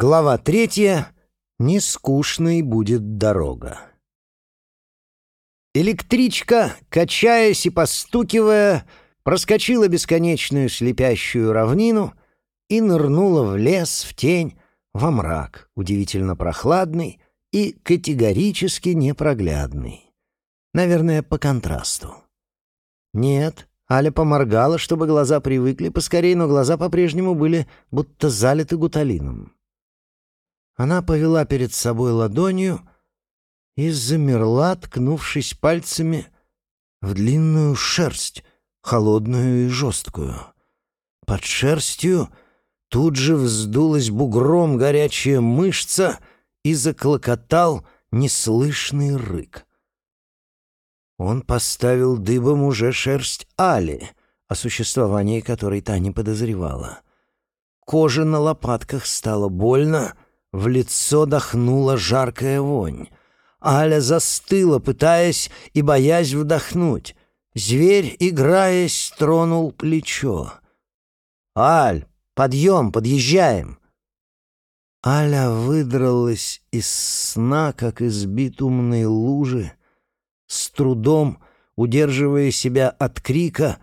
Глава третья. Нескучной будет дорога. Электричка, качаясь и постукивая, проскочила бесконечную слепящую равнину и нырнула в лес, в тень, во мрак, удивительно прохладный и категорически непроглядный. Наверное, по контрасту. Нет, Аля поморгала, чтобы глаза привыкли поскорее, но глаза по-прежнему были будто залиты гуталином. Она повела перед собой ладонью и замерла, ткнувшись пальцами в длинную шерсть, холодную и жесткую. Под шерстью тут же вздулась бугром горячая мышца и заклокотал неслышный рык. Он поставил дыбом уже шерсть Али, о существовании которой та не подозревала. Кожа на лопатках стала больно — в лицо дохнула жаркая вонь. Аля застыла, пытаясь и боясь вдохнуть. Зверь, играясь, тронул плечо. «Аль, подъем, подъезжаем!» Аля выдралась из сна, как из битумной лужи, с трудом удерживая себя от крика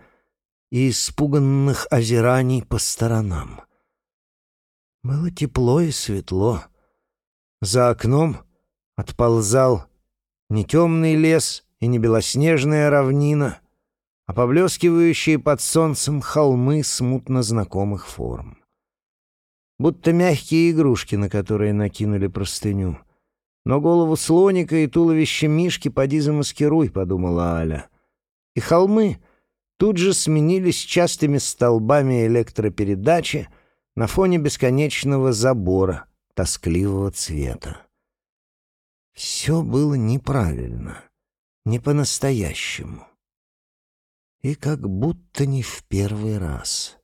и испуганных озираний по сторонам. Было тепло и светло. За окном отползал не темный лес и не белоснежная равнина, а поблескивающие под солнцем холмы смутно знакомых форм. Будто мягкие игрушки, на которые накинули простыню. Но голову слоника и туловище мишки поди замаскируй, — подумала Аля. И холмы тут же сменились частыми столбами электропередачи — на фоне бесконечного забора тоскливого цвета. Все было неправильно, не по-настоящему. И как будто не в первый раз.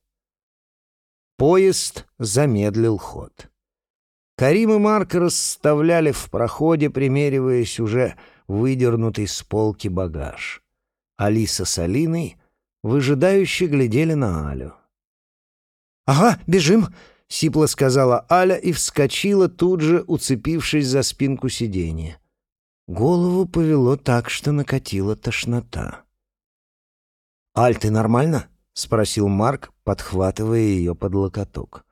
Поезд замедлил ход. Карим и Марк расставляли в проходе, примериваясь уже выдернутый с полки багаж. Алиса с Алиной выжидающе глядели на Алю. «Ага, бежим!» — сипло сказала Аля и вскочила, тут же уцепившись за спинку сиденья. Голову повело так, что накатила тошнота. «Аль, ты нормально?» — спросил Марк, подхватывая ее под локоток.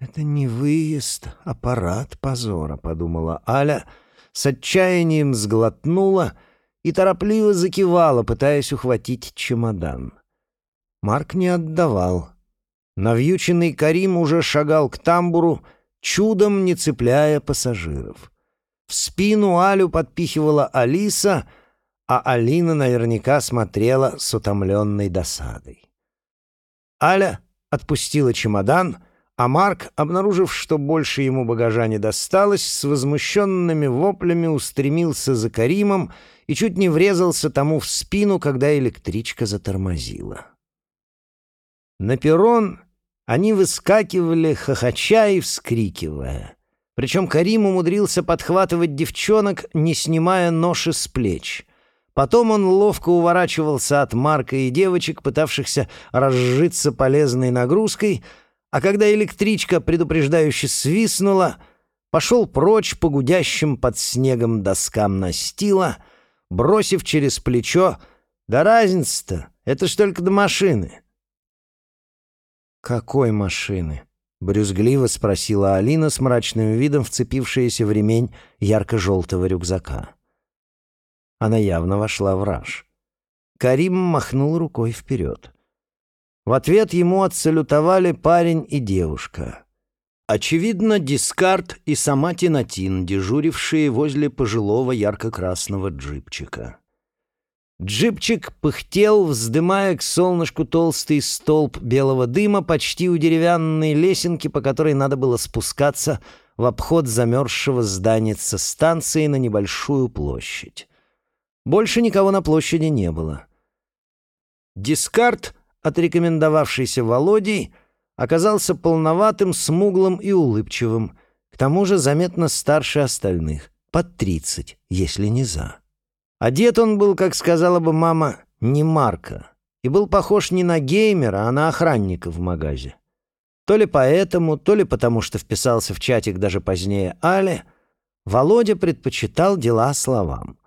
«Это не выезд, а парад позора», — подумала Аля, с отчаянием сглотнула и торопливо закивала, пытаясь ухватить чемодан. Марк не отдавал. Навьюченный Карим уже шагал к тамбуру, чудом не цепляя пассажиров. В спину Алю подпихивала Алиса, а Алина наверняка смотрела с утомленной досадой. Аля отпустила чемодан, а Марк, обнаружив, что больше ему багажа не досталось, с возмущенными воплями устремился за Каримом и чуть не врезался тому в спину, когда электричка затормозила. На перрон они выскакивали, хохоча и вскрикивая. Причем Карим умудрился подхватывать девчонок, не снимая ноши с плеч. Потом он ловко уворачивался от Марка и девочек, пытавшихся разжиться полезной нагрузкой, а когда электричка предупреждающе свистнула, пошел прочь по гудящим под снегом доскам настила, бросив через плечо «Да разница-то, это ж только до машины». «Какой машины?» — брюзгливо спросила Алина с мрачным видом, вцепившаяся в ремень ярко-желтого рюкзака. Она явно вошла в раж. Карим махнул рукой вперед. В ответ ему отсалютовали парень и девушка. Очевидно, Дискард и сама Тинатин, дежурившие возле пожилого ярко-красного джипчика. Джипчик пыхтел, вздымая к солнышку толстый столб белого дыма почти у деревянной лесенки, по которой надо было спускаться в обход замерзшего здания станции на небольшую площадь. Больше никого на площади не было. Дискард, отрекомендовавшийся Володей, оказался полноватым, смуглым и улыбчивым, к тому же заметно старше остальных, под тридцать, если не за. Одет он был, как сказала бы мама, не Марка, и был похож не на геймера, а на охранника в магазе. То ли поэтому, то ли потому, что вписался в чатик даже позднее Али, Володя предпочитал дела словам.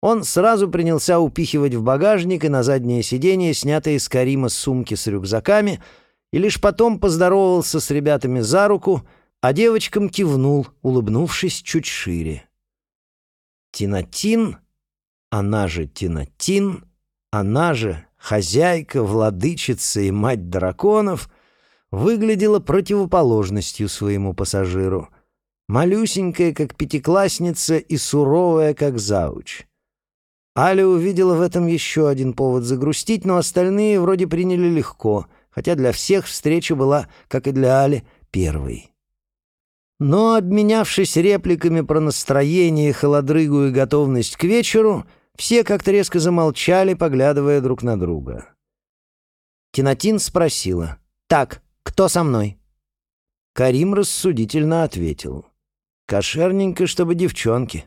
Он сразу принялся упихивать в багажник и на заднее сиденье снятые с Карима сумки с рюкзаками и лишь потом поздоровался с ребятами за руку, а девочкам кивнул, улыбнувшись чуть шире. Тинатин, она же Тинатин, она же хозяйка, владычица и мать драконов, выглядела противоположностью своему пассажиру. Малюсенькая, как пятиклассница, и суровая, как зауч. Аля увидела в этом еще один повод загрустить, но остальные вроде приняли легко, хотя для всех встреча была, как и для Али, первой. Но, обменявшись репликами про настроение, холодрыгу и готовность к вечеру, все как-то резко замолчали, поглядывая друг на друга. Тинатин спросила. «Так, кто со мной?» Карим рассудительно ответил. «Кошерненько, чтобы девчонки».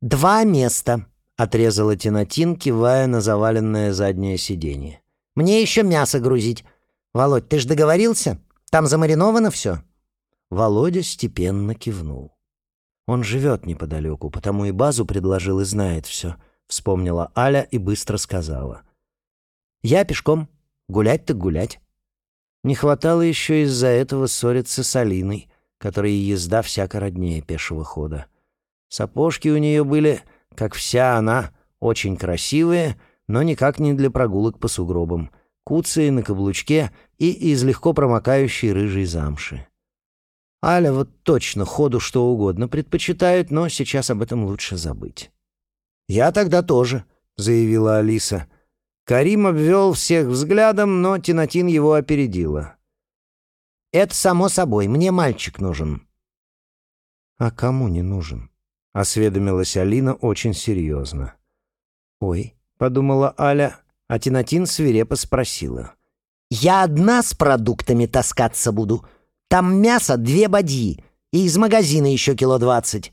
«Два места», — отрезала Тинатин, кивая на заваленное заднее сиденье. «Мне еще мясо грузить. Володь, ты ж договорился? Там замариновано все?» Володя степенно кивнул. «Он живет неподалеку, потому и базу предложил и знает все», — вспомнила Аля и быстро сказала. «Я пешком. Гулять так гулять». Не хватало еще из-за этого ссориться с Алиной, которой езда всяко роднее пешего хода. Сапожки у нее были, как вся она, очень красивые, но никак не для прогулок по сугробам, куцые на каблучке и из легко промокающей рыжей замши. Аля вот точно ходу что угодно предпочитает, но сейчас об этом лучше забыть. «Я тогда тоже», — заявила Алиса. Карим обвел всех взглядом, но Тинатин его опередила. «Это само собой, мне мальчик нужен». «А кому не нужен?» — осведомилась Алина очень серьезно. «Ой», — подумала Аля, а Тинатин свирепо спросила. «Я одна с продуктами таскаться буду. Там мясо две бадьи, и из магазина еще кило двадцать».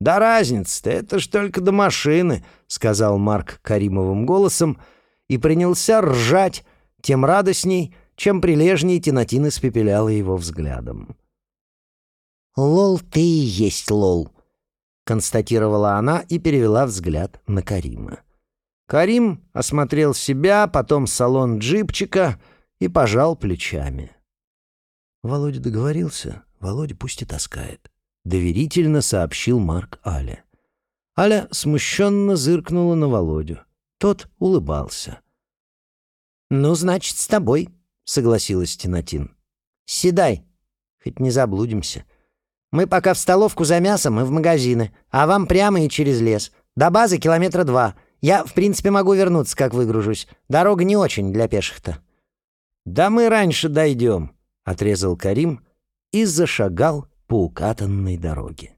«Да разница-то, это ж только до машины», — сказал Марк Каримовым голосом и принялся ржать, тем радостней, чем прилежней Тинатин испепеляла его взглядом. «Лол, ты и есть лол», — констатировала она и перевела взгляд на Карима. Карим осмотрел себя, потом салон джипчика и пожал плечами. Володя договорился, Володя пусть и таскает. Доверительно сообщил Марк Аля. Аля смущенно зыркнула на Володю. Тот улыбался. «Ну, значит, с тобой», — согласилась Тинатин. «Седай, хоть не заблудимся. Мы пока в столовку за мясом и в магазины, а вам прямо и через лес. До базы километра два. Я, в принципе, могу вернуться, как выгружусь. Дорога не очень для пеших-то». «Да мы раньше дойдем», отрезал Карим и зашагал по укатанной дороге.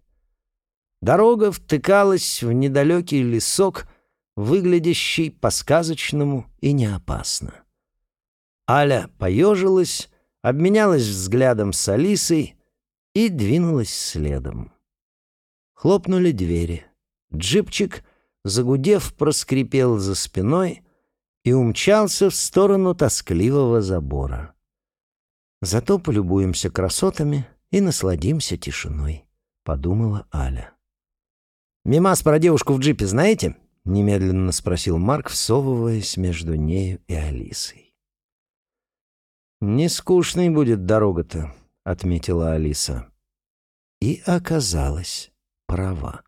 Дорога втыкалась в недалекий лесок, выглядящий по-сказочному и неопасно. Аля поежилась, обменялась взглядом с Алисой и двинулась следом. Хлопнули двери. Джипчик, загудев, проскрипел за спиной и умчался в сторону тоскливого забора. Зато полюбуемся красотами и насладимся тишиной», — подумала Аля. «Мимас про девушку в джипе знаете?» — немедленно спросил Марк, всовываясь между нею и Алисой. «Не скучной будет дорога-то», — отметила Алиса. И оказалась права.